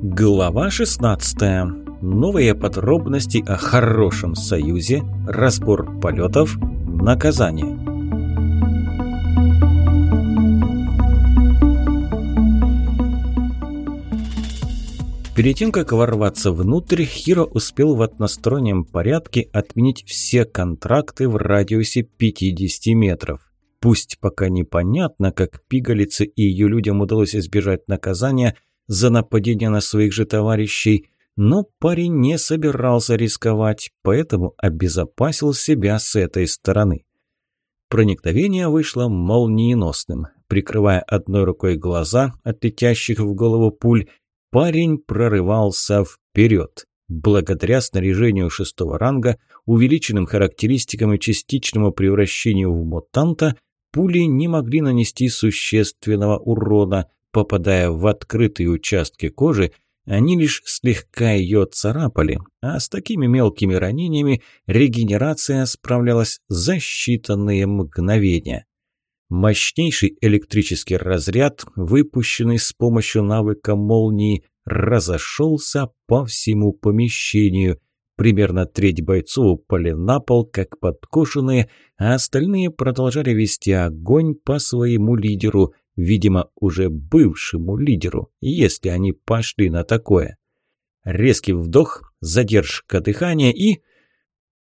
Глава 16. Новые подробности о хорошем союзе, разбор полетов, наказание. Перед тем, как ворваться внутрь, Хиро успел в одностороннем порядке отменить все контракты в радиусе 50 метров. Пусть пока непонятно, как пигалице и ее людям удалось избежать наказания за нападение на своих же товарищей, но парень не собирался рисковать, поэтому обезопасил себя с этой стороны. Проникновение вышло молниеносным. Прикрывая одной рукой глаза от летящих в голову пуль, парень прорывался вперед. Благодаря снаряжению шестого ранга, увеличенным характеристикам и частичному превращению в мутанта, пули не могли нанести существенного урона. Попадая в открытые участки кожи, они лишь слегка ее царапали, а с такими мелкими ранениями регенерация справлялась за считанные мгновения. Мощнейший электрический разряд, выпущенный с помощью навыка молнии, разошелся по всему помещению. Примерно треть бойцов упали на пол, как подкошенные, а остальные продолжали вести огонь по своему лидеру, видимо, уже бывшему лидеру, если они пошли на такое. Резкий вдох, задержка дыхания и...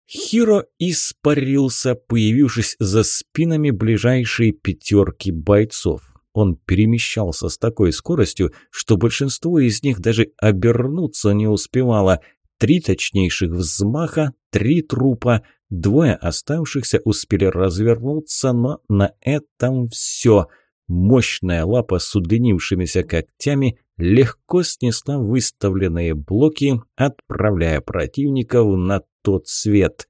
Хиро испарился, появившись за спинами ближайшей пятерки бойцов. Он перемещался с такой скоростью, что большинство из них даже обернуться не успевало, Три точнейших взмаха, три трупа, двое оставшихся успели развернуться, но на этом все. Мощная лапа с удлинившимися когтями легко снесла выставленные блоки, отправляя противников на тот свет.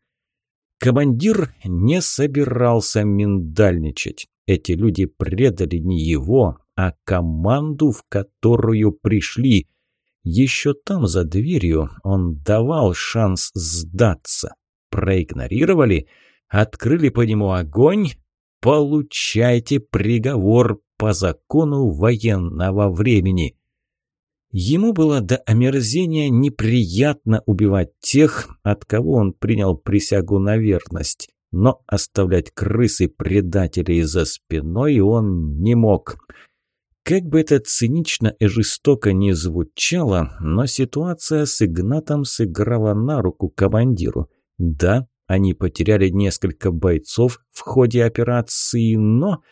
Командир не собирался миндальничать. Эти люди предали не его, а команду, в которую пришли – еще там, за дверью, он давал шанс сдаться. Проигнорировали? Открыли по нему огонь? Получайте приговор по закону военного времени. Ему было до омерзения неприятно убивать тех, от кого он принял присягу на верность, но оставлять крысы предателей за спиной он не мог. Как бы это цинично и жестоко не звучало, но ситуация с Игнатом сыграла на руку командиру. Да, они потеряли несколько бойцов в ходе операции, но...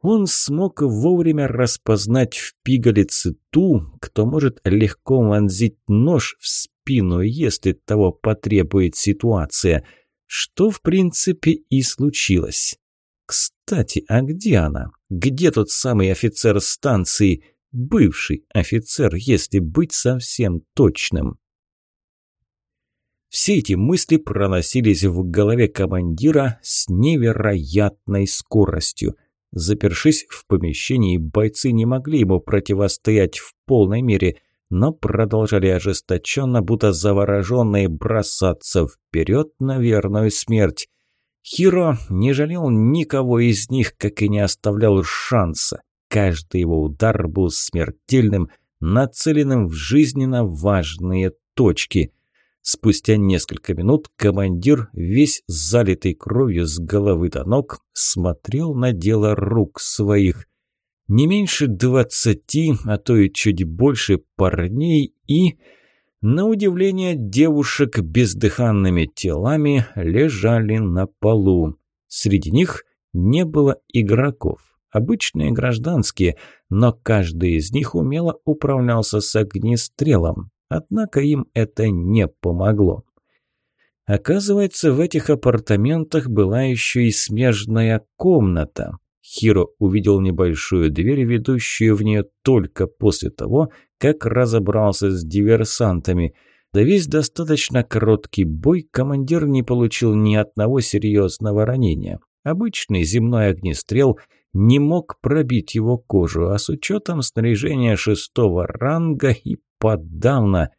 Он смог вовремя распознать в пигалице ту, кто может легко вонзить нож в спину, если того потребует ситуация, что в принципе и случилось. Кстати, а где она? Где тот самый офицер станции? Бывший офицер, если быть совсем точным. Все эти мысли проносились в голове командира с невероятной скоростью. Запершись в помещении, бойцы не могли ему противостоять в полной мере, но продолжали ожесточенно, будто завороженные, бросаться вперед на верную смерть. Хиро не жалел никого из них, как и не оставлял шанса. Каждый его удар был смертельным, нацеленным в жизненно важные точки. Спустя несколько минут командир, весь залитый кровью с головы до ног, смотрел на дело рук своих. Не меньше двадцати, а то и чуть больше парней и... На удивление девушек бездыханными телами лежали на полу. Среди них не было игроков. Обычные гражданские, но каждый из них умело управлялся с огнестрелом. Однако им это не помогло. Оказывается, в этих апартаментах была еще и смежная комната. Хиро увидел небольшую дверь, ведущую в нее только после того, как разобрался с диверсантами. За весь достаточно короткий бой командир не получил ни одного серьезного ранения. Обычный земной огнестрел не мог пробить его кожу, а с учетом снаряжения шестого ранга и подавно.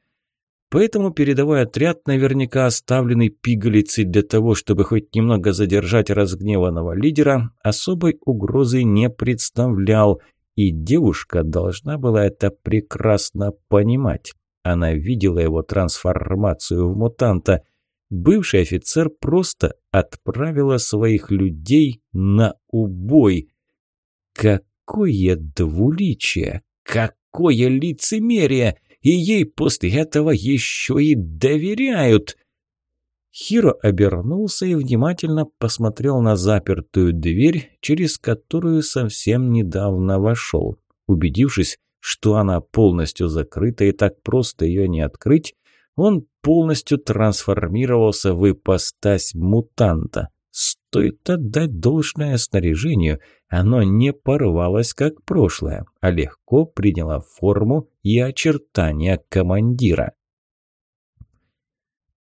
Поэтому передовой отряд, наверняка оставленный пигалицей для того, чтобы хоть немного задержать разгневанного лидера, особой угрозы не представлял – И девушка должна была это прекрасно понимать. Она видела его трансформацию в мутанта. Бывший офицер просто отправила своих людей на убой. Какое двуличие! Какое лицемерие! И ей после этого еще и доверяют! Хиро обернулся и внимательно посмотрел на запертую дверь, через которую совсем недавно вошел. Убедившись, что она полностью закрыта и так просто ее не открыть, он полностью трансформировался в ипостась мутанта. Стоит отдать должное снаряжению, оно не порвалось, как прошлое, а легко приняло форму и очертания командира.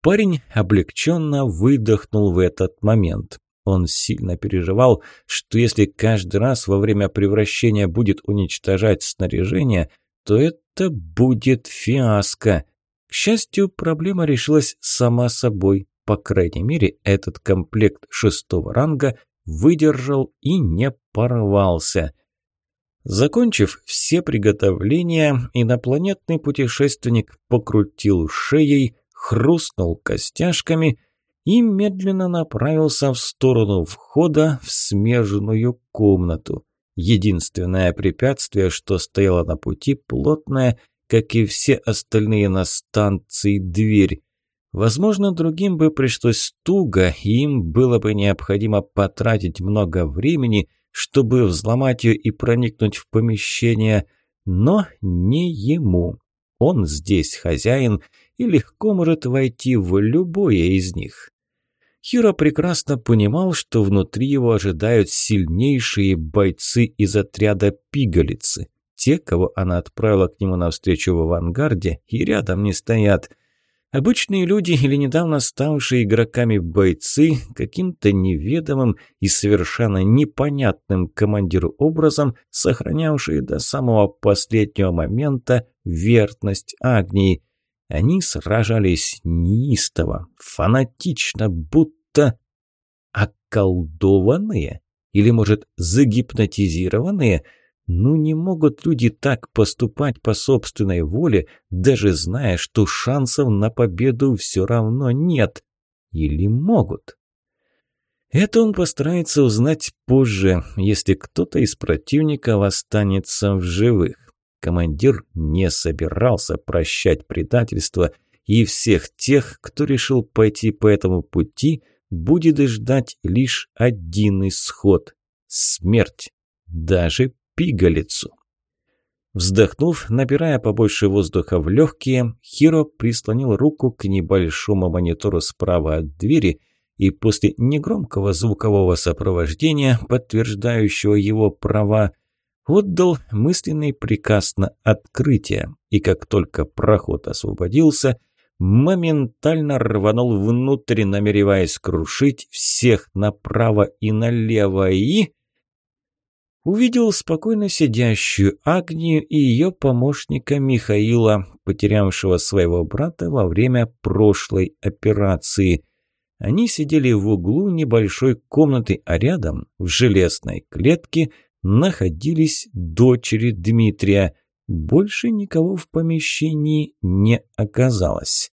Парень облегченно выдохнул в этот момент. Он сильно переживал, что если каждый раз во время превращения будет уничтожать снаряжение, то это будет фиаско. К счастью, проблема решилась сама собой. По крайней мере, этот комплект шестого ранга выдержал и не порвался. Закончив все приготовления, инопланетный путешественник покрутил шеей, хрустнул костяшками и медленно направился в сторону входа в смежную комнату. Единственное препятствие, что стояло на пути, плотная, как и все остальные на станции, дверь. Возможно, другим бы пришлось туго, и им было бы необходимо потратить много времени, чтобы взломать ее и проникнуть в помещение, но не ему. Он здесь хозяин и легко может войти в любое из них. Хиро прекрасно понимал, что внутри его ожидают сильнейшие бойцы из отряда «Пигалицы». Те, кого она отправила к нему навстречу в авангарде, и рядом не стоят. Обычные люди или недавно ставшие игроками бойцы каким-то неведомым и совершенно непонятным командиру образом, сохранявшие до самого последнего момента верность Агнии – они сражались неистово, фанатично, будто околдованные или, может, загипнотизированные. Ну не могут люди так поступать по собственной воле, даже зная, что шансов на победу все равно нет. Или могут? Это он постарается узнать позже, если кто-то из противников останется в живых. Командир не собирался прощать предательство, и всех тех, кто решил пойти по этому пути, будет ждать лишь один исход – смерть, даже пигалицу. Вздохнув, набирая побольше воздуха в легкие, Хиро прислонил руку к небольшому монитору справа от двери и после негромкого звукового сопровождения, подтверждающего его права, отдал мысленный приказ на открытие, и как только проход освободился, моментально рванул внутрь, намереваясь крушить всех направо и налево, и... Увидел спокойно сидящую Агнию и ее помощника Михаила, потерявшего своего брата во время прошлой операции. Они сидели в углу небольшой комнаты, а рядом, в железной клетке, находились дочери Дмитрия. Больше никого в помещении не оказалось.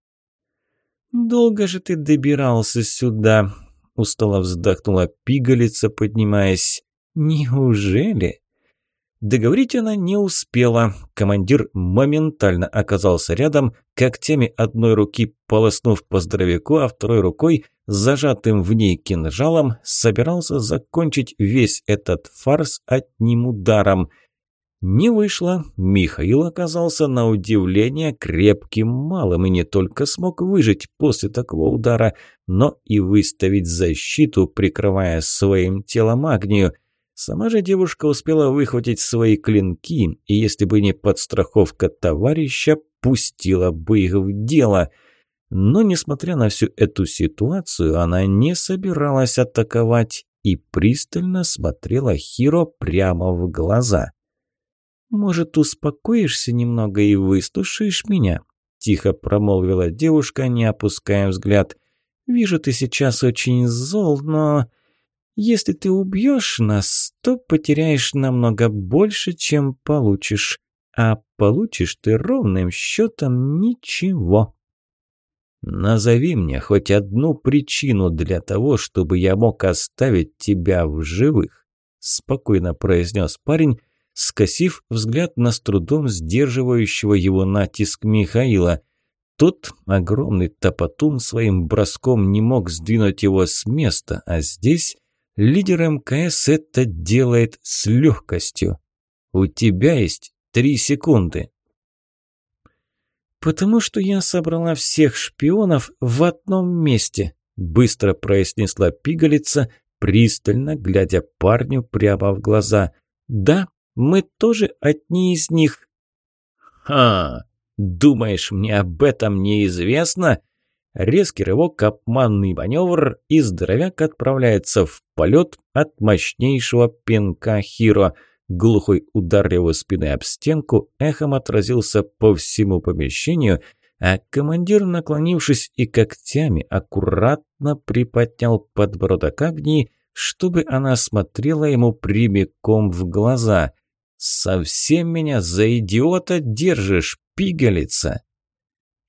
«Долго же ты добирался сюда?» – устало вздохнула пигалица, поднимаясь. «Неужели?» Договорить она не успела. Командир моментально оказался рядом, когтями одной руки полоснув по здоровяку, а второй рукой, зажатым в ней кинжалом, собирался закончить весь этот фарс одним ударом. Не вышло. Михаил оказался на удивление крепким малым и не только смог выжить после такого удара, но и выставить защиту, прикрывая своим телом Агнию – Сама же девушка успела выхватить свои клинки, и если бы не подстраховка товарища, пустила бы их в дело. Но, несмотря на всю эту ситуацию, она не собиралась атаковать и пристально смотрела Хиро прямо в глаза. «Может, успокоишься немного и выслушаешь меня?» – тихо промолвила девушка, не опуская взгляд. «Вижу, ты сейчас очень зол, но...» Если ты убьешь нас, то потеряешь намного больше, чем получишь. А получишь ты ровным счетом ничего. Назови мне хоть одну причину для того, чтобы я мог оставить тебя в живых, спокойно произнес парень, скосив взгляд на с трудом сдерживающего его натиск Михаила. Тот, огромный топотун, своим броском не мог сдвинуть его с места, а здесь лидер МКС это делает с легкостью. У тебя есть три секунды. «Потому что я собрала всех шпионов в одном месте», – быстро произнесла пигалица, пристально глядя парню прямо в глаза. «Да, мы тоже одни из них». «Ха! Думаешь, мне об этом неизвестно?» Резкий рывок, обманный маневр, и здоровяк отправляется в полет от мощнейшего пинка Хиро – Глухой удар его спины об стенку эхом отразился по всему помещению, а командир, наклонившись и когтями, аккуратно приподнял подбородок Агнии, чтобы она смотрела ему прямиком в глаза. «Совсем меня за идиота держишь, пигалица!»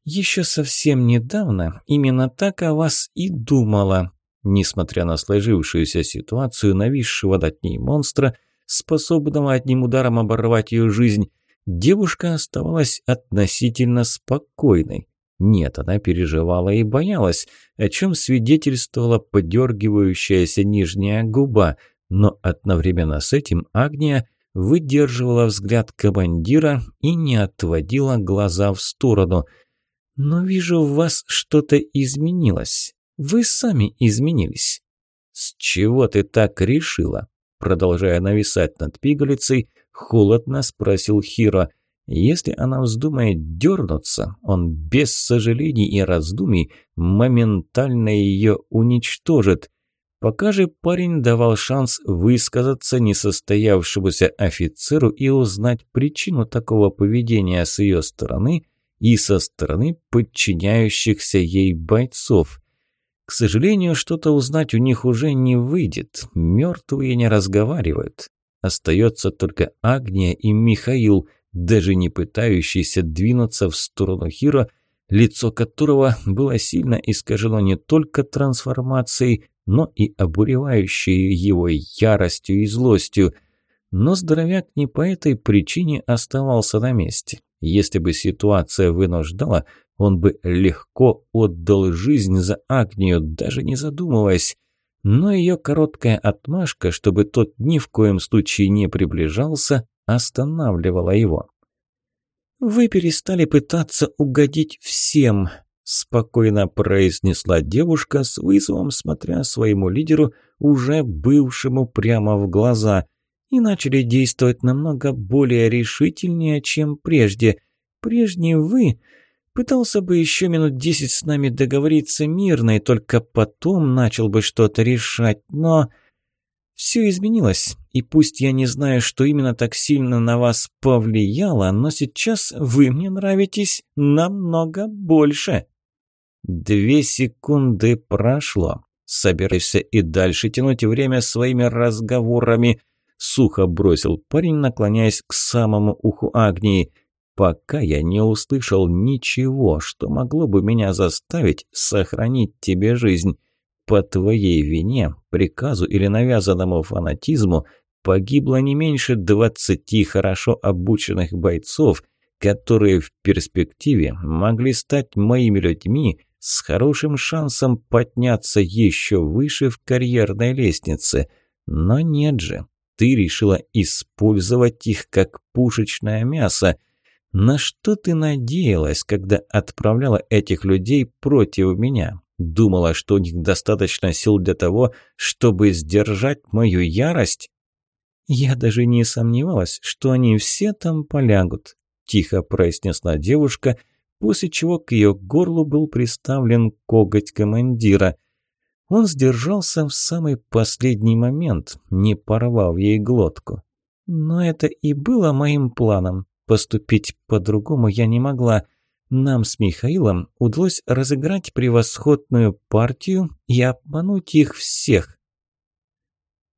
«Еще совсем недавно именно так о вас и думала», несмотря на сложившуюся ситуацию нависшего над ней монстра – способного одним ударом оборвать ее жизнь, девушка оставалась относительно спокойной. Нет, она переживала и боялась, о чем свидетельствовала подергивающаяся нижняя губа, но одновременно с этим Агния выдерживала взгляд командира и не отводила глаза в сторону. «Но вижу, в вас что-то изменилось. Вы сами изменились». «С чего ты так решила?» Продолжая нависать над пигалицей, холодно спросил Хиро. Если она вздумает дернуться, он без сожалений и раздумий моментально ее уничтожит. Пока же парень давал шанс высказаться несостоявшемуся офицеру и узнать причину такого поведения с ее стороны и со стороны подчиняющихся ей бойцов. К сожалению, что-то узнать у них уже не выйдет. Мертвые не разговаривают. Остается только Агния и Михаил, даже не пытающийся двинуться в сторону Хиро, лицо которого было сильно искажено не только трансформацией, но и обуревающей его яростью и злостью. Но здоровяк не по этой причине оставался на месте. Если бы ситуация вынуждала, он бы легко отдал жизнь за Агнию, даже не задумываясь. Но ее короткая отмашка, чтобы тот ни в коем случае не приближался, останавливала его. «Вы перестали пытаться угодить всем», – спокойно произнесла девушка с вызовом, смотря своему лидеру, уже бывшему прямо в глаза, и начали действовать намного более решительнее, чем прежде. Прежний вы Пытался бы еще минут десять с нами договориться мирно, и только потом начал бы что-то решать, но... Все изменилось, и пусть я не знаю, что именно так сильно на вас повлияло, но сейчас вы мне нравитесь намного больше. Две секунды прошло. Собирайся и дальше тянуть время своими разговорами. Сухо бросил парень, наклоняясь к самому уху Агнии пока я не услышал ничего, что могло бы меня заставить сохранить тебе жизнь. По твоей вине, приказу или навязанному фанатизму погибло не меньше двадцати хорошо обученных бойцов, которые в перспективе могли стать моими людьми с хорошим шансом подняться еще выше в карьерной лестнице. Но нет же, ты решила использовать их как пушечное мясо – на что ты надеялась, когда отправляла этих людей против меня? Думала, что у них достаточно сил для того, чтобы сдержать мою ярость? Я даже не сомневалась, что они все там полягут, тихо произнесла девушка, после чего к ее горлу был приставлен коготь командира. Он сдержался в самый последний момент, не порвав ей глотку. Но это и было моим планом. Поступить по-другому я не могла. Нам с Михаилом удалось разыграть превосходную партию и обмануть их всех.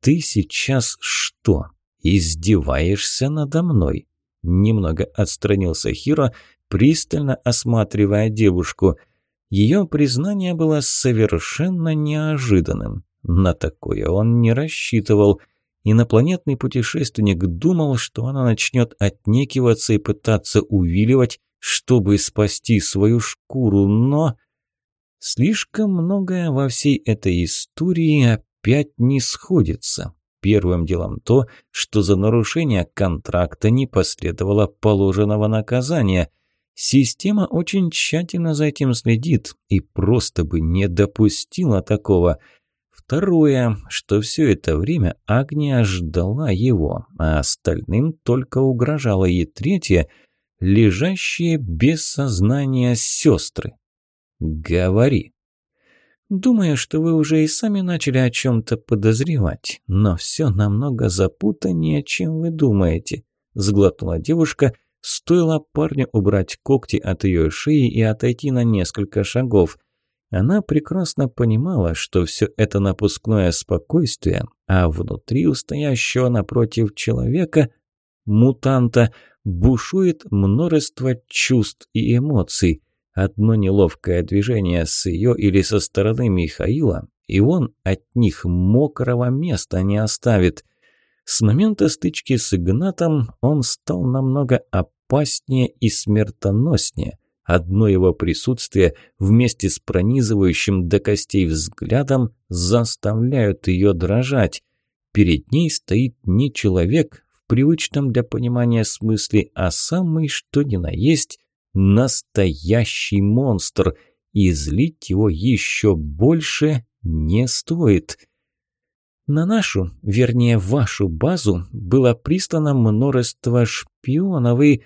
ты сейчас что, издеваешься надо мной?» Немного отстранился Хиро, пристально осматривая девушку. Ее признание было совершенно неожиданным. На такое он не рассчитывал. Инопланетный путешественник думал, что она начнет отнекиваться и пытаться увиливать, чтобы спасти свою шкуру, но... Слишком многое во всей этой истории опять не сходится. Первым делом то, что за нарушение контракта не последовало положенного наказания. Система очень тщательно за этим следит и просто бы не допустила такого. Второе, что все это время Агния ждала его, а остальным только угрожала. И третье – лежащие без сознания сестры. «Говори». «Думаю, что вы уже и сами начали о чем-то подозревать, но все намного запутаннее, чем вы думаете», – сглотнула девушка, стоило парню убрать когти от ее шеи и отойти на несколько шагов. Она прекрасно понимала, что все это напускное спокойствие, а внутри у напротив человека, мутанта – бушует множество чувств и эмоций. Одно неловкое движение с ее или со стороны Михаила, и он от них мокрого места не оставит. С момента стычки с Игнатом он стал намного опаснее и смертоноснее. Одно его присутствие вместе с пронизывающим до костей взглядом заставляют ее дрожать. Перед ней стоит не человек, привычном для понимания смысле, а самый что ни на есть настоящий монстр, и злить его еще больше не стоит. На нашу, вернее вашу базу было прислано множество шпионов и...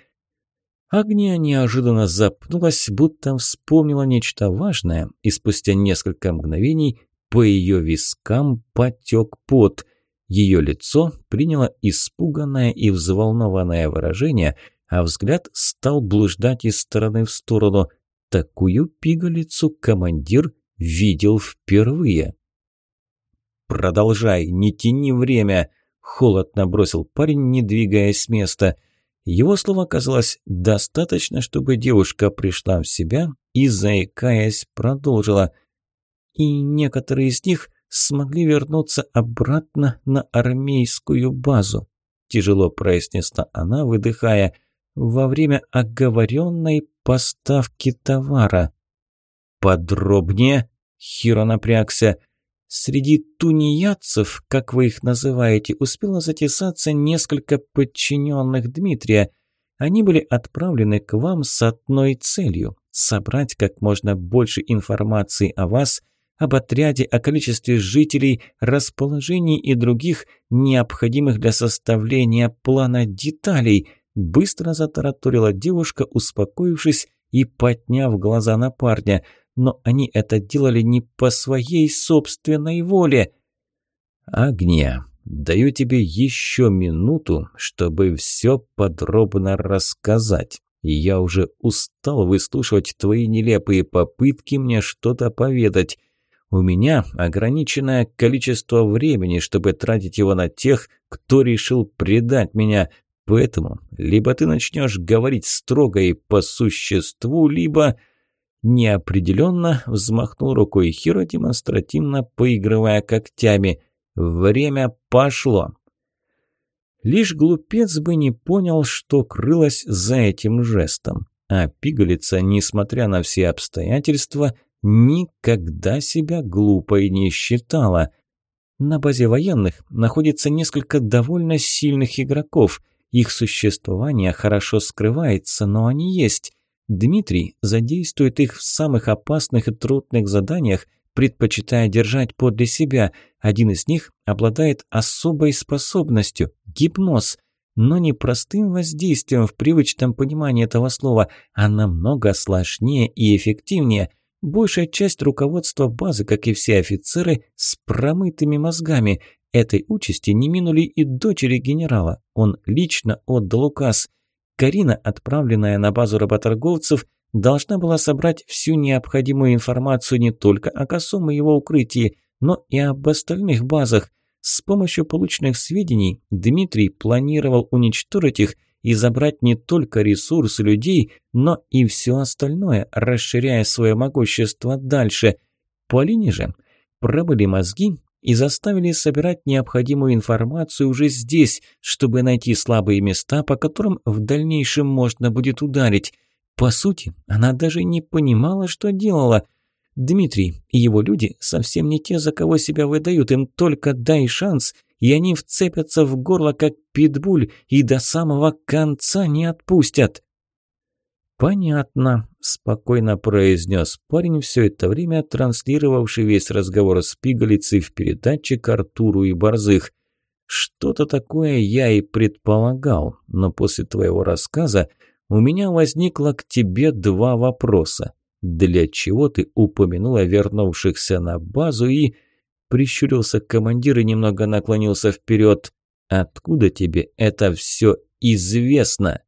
Агния неожиданно запнулась, будто вспомнила нечто важное, и спустя несколько мгновений по ее вискам потек пот – ее лицо приняло испуганное и взволнованное выражение, а взгляд стал блуждать из стороны в сторону. Такую пигалицу командир видел впервые. «Продолжай, не тяни время!» – холодно бросил парень, не двигаясь с места. Его слова казалось достаточно, чтобы девушка пришла в себя и, заикаясь, продолжила. «И некоторые из них смогли вернуться обратно на армейскую базу», – тяжело произнесла она, выдыхая, – «во время оговоренной поставки товара». «Подробнее?» – Хиро напрягся. «Среди тунеядцев, как вы их называете, успело затесаться несколько подчиненных Дмитрия. Они были отправлены к вам с одной целью – собрать как можно больше информации о вас – об отряде, о количестве жителей, расположении и других необходимых для составления плана деталей, быстро затараторила девушка, успокоившись и подняв глаза на парня. Но они это делали не по своей собственной воле. «Агния, даю тебе еще минуту, чтобы все подробно рассказать». Я уже устал выслушивать твои нелепые попытки мне что-то поведать. У меня ограниченное количество времени, чтобы тратить его на тех, кто решил предать меня. Поэтому либо ты начнешь говорить строго и по существу, либо...» Неопределенно взмахнул рукой Хиро, демонстративно поигрывая когтями. «Время пошло!» Лишь глупец бы не понял, что крылось за этим жестом. А пигалица, несмотря на все обстоятельства, никогда себя глупой не считала. На базе военных находится несколько довольно сильных игроков. Их существование хорошо скрывается, но они есть. Дмитрий задействует их в самых опасных и трудных заданиях, предпочитая держать подле себя. Один из них обладает особой способностью – гипноз. Но не простым воздействием в привычном понимании этого слова, а намного сложнее и эффективнее. Большая часть руководства базы, как и все офицеры, с промытыми мозгами. Этой участи не минули и дочери генерала. Он лично отдал указ. Карина, отправленная на базу работорговцев, должна была собрать всю необходимую информацию не только о косом и его укрытии, но и об остальных базах. С помощью полученных сведений Дмитрий планировал уничтожить их и забрать не только ресурсы людей, но и все остальное, расширяя свое могущество дальше. Полине же пробыли мозги и заставили собирать необходимую информацию уже здесь, чтобы найти слабые места, по которым в дальнейшем можно будет ударить. По сути, она даже не понимала, что делала. Дмитрий и его люди совсем не те, за кого себя выдают, им только дай шанс, и они вцепятся в горло, как питбуль, и до самого конца не отпустят. «Понятно», – спокойно произнес парень, все это время транслировавший весь разговор с пигалицей в передатчик Артуру и Борзых. «Что-то такое я и предполагал, но после твоего рассказа у меня возникло к тебе два вопроса. Для чего ты упомянула вернувшихся на базу и...» Прищурился командир и немного наклонился вперед. «Откуда тебе это все известно?»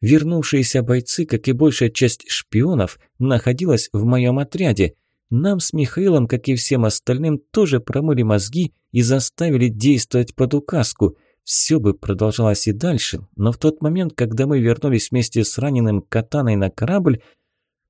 Вернувшиеся бойцы, как и большая часть шпионов, находилась в моем отряде. Нам с Михаилом, как и всем остальным, тоже промыли мозги и заставили действовать под указку. Все бы продолжалось и дальше, но в тот момент, когда мы вернулись вместе с раненым катаной на корабль,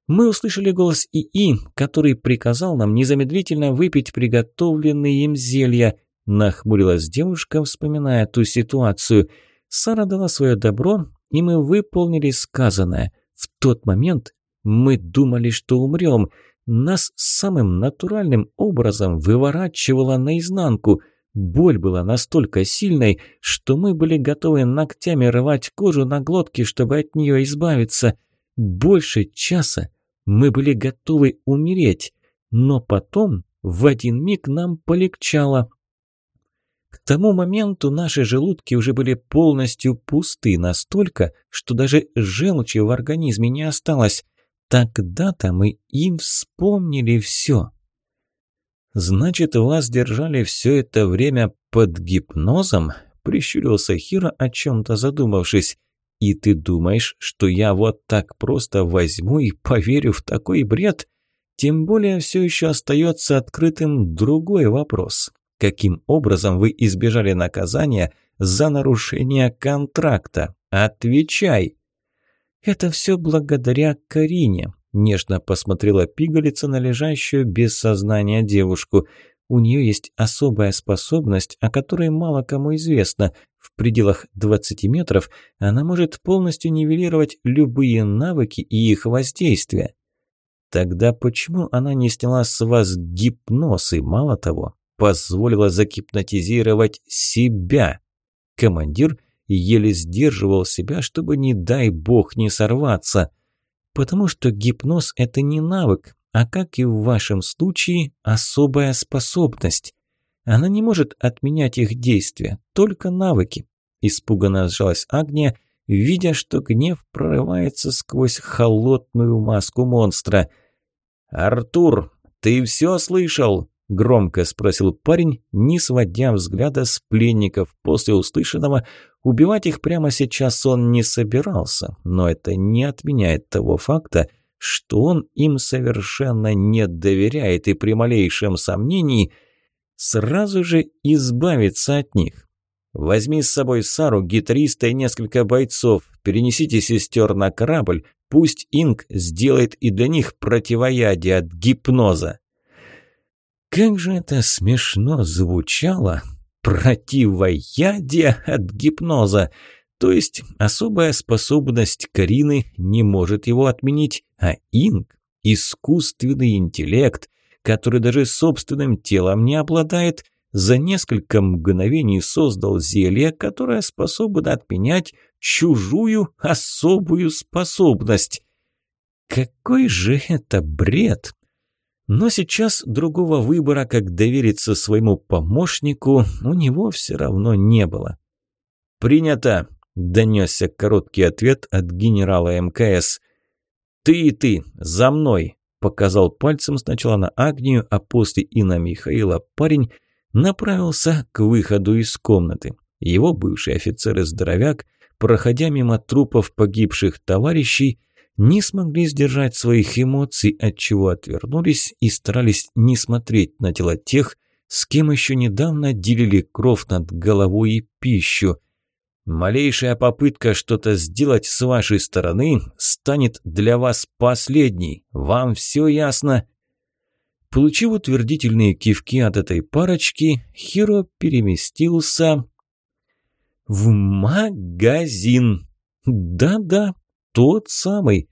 мы услышали голос ИИ, который приказал нам незамедлительно выпить приготовленные им зелья. Нахмурилась девушка, вспоминая ту ситуацию. Сара дала свое добро, и мы выполнили сказанное. В тот момент мы думали, что умрем. Нас самым натуральным образом выворачивало наизнанку. Боль была настолько сильной, что мы были готовы ногтями рвать кожу на глотке, чтобы от нее избавиться. Больше часа мы были готовы умереть. Но потом в один миг нам полегчало. К тому моменту наши желудки уже были полностью пусты настолько, что даже желчи в организме не осталось. Тогда-то мы им вспомнили все. «Значит, вас держали все это время под гипнозом?» – прищурился Хира, о чем-то задумавшись. «И ты думаешь, что я вот так просто возьму и поверю в такой бред?» Тем более все еще остается открытым другой вопрос. Каким образом вы избежали наказания за нарушение контракта? Отвечай!» «Это все благодаря Карине», – нежно посмотрела пигалица на лежащую без сознания девушку. «У нее есть особая способность, о которой мало кому известно. В пределах 20 метров она может полностью нивелировать любые навыки и их воздействие». Тогда почему она не сняла с вас гипноз и, мало того, позволила загипнотизировать себя. Командир еле сдерживал себя, чтобы, не дай бог, не сорваться. Потому что гипноз – это не навык, а, как и в вашем случае, особая способность. Она не может отменять их действия, только навыки. Испуганно сжалась Агния, видя, что гнев прорывается сквозь холодную маску монстра. «Артур, ты все слышал?» Громко спросил парень, не сводя взгляда с пленников. После услышанного убивать их прямо сейчас он не собирался, но это не отменяет того факта, что он им совершенно не доверяет и при малейшем сомнении сразу же избавиться от них. «Возьми с собой Сару, гитариста и несколько бойцов, перенесите сестер на корабль, пусть Инг сделает и для них противоядие от гипноза». Как же это смешно звучало! Противоядие от гипноза! То есть особая способность Карины не может его отменить, а Инг – искусственный интеллект, который даже собственным телом не обладает, за несколько мгновений создал зелье, которое способно отменять чужую особую способность. Какой же это бред! Но сейчас другого выбора, как довериться своему помощнику, у него все равно не было. «Принято!» – донесся короткий ответ от генерала МКС. «Ты и ты, за мной!» – показал пальцем сначала на Агнию, а после и на Михаила парень направился к выходу из комнаты. Его бывший офицер и здоровяк, проходя мимо трупов погибших товарищей, не смогли сдержать своих эмоций, отчего отвернулись и старались не смотреть на тела тех, с кем еще недавно делили кров над головой и пищу. Малейшая попытка что-то сделать с вашей стороны станет для вас последней. Вам все ясно?» Получив утвердительные кивки от этой парочки, Хиро переместился в магазин. Да-да, тот самый.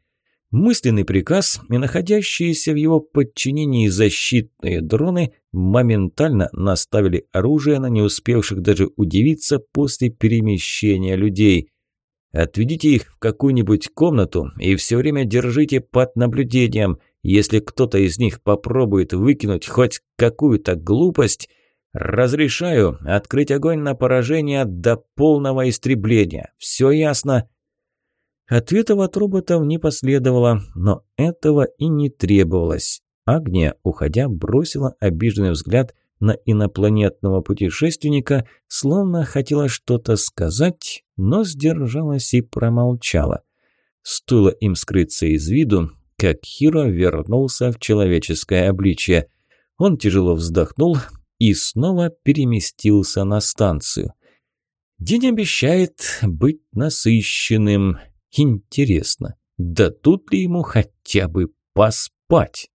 Мысленный приказ и находящиеся в его подчинении защитные дроны моментально наставили оружие на не успевших даже удивиться после перемещения людей. Отведите их в какую-нибудь комнату и все время держите под наблюдением. Если кто-то из них попробует выкинуть хоть какую-то глупость, разрешаю открыть огонь на поражение до полного истребления. Все ясно?» Ответов от роботов не последовало, но этого и не требовалось. Агния, уходя, бросила обиженный взгляд на инопланетного путешественника, словно хотела что-то сказать, но сдержалась и промолчала. Стоило им скрыться из виду, как Хиро вернулся в человеческое обличие. Он тяжело вздохнул и снова переместился на станцию. День обещает быть насыщенным. Интересно, дадут ли ему хотя бы поспать?